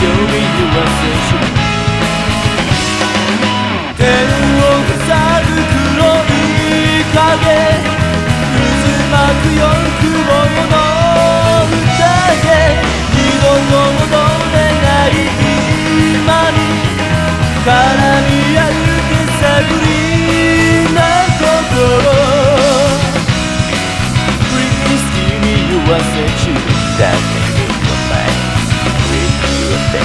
show me your sexual 天を塞ぐ黒い影渦巻くよ雲よの宴二度と戻れない今に絡み合う手探りな心 Please give me your sexual That may 微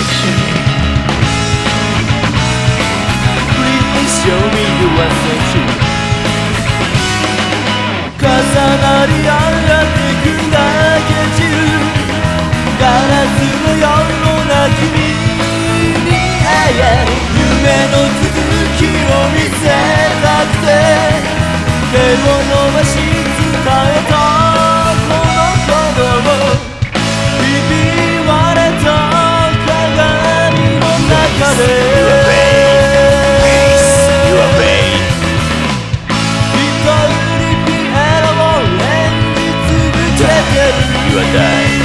笑みの忘却」「重なり合ってく嘆き中」「ガラスのような君に会え夢の続きを見せ You are pain. 一人ピエロを演じ続けてる You are dying.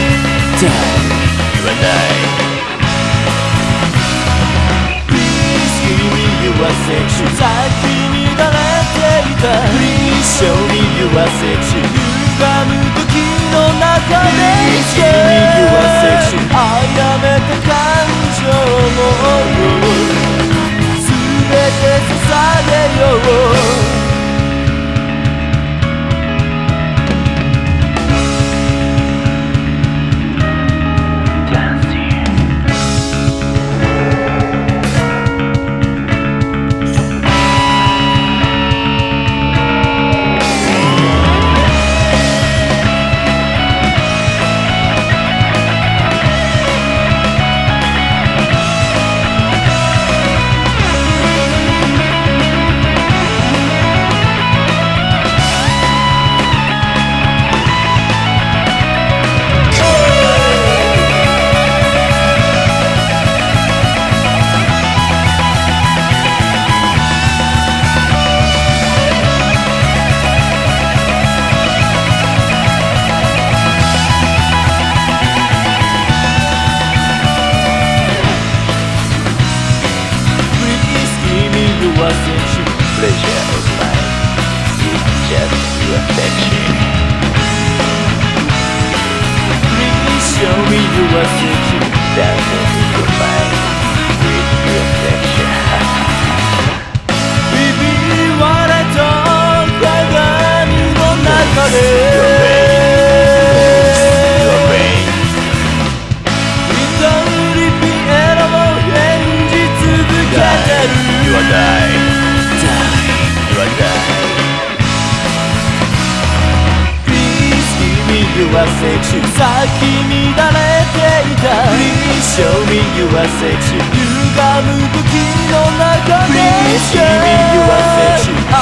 You are dying. Please give me your section 先に乱れていた Please show me your section Pleasure of mine. It's just your affection. Please show me your section Dancing in your mind with your affection. ひび割れた鏡の中で me your section 先乱れていた Please show me your section 歪む時の中で Please show me your section あ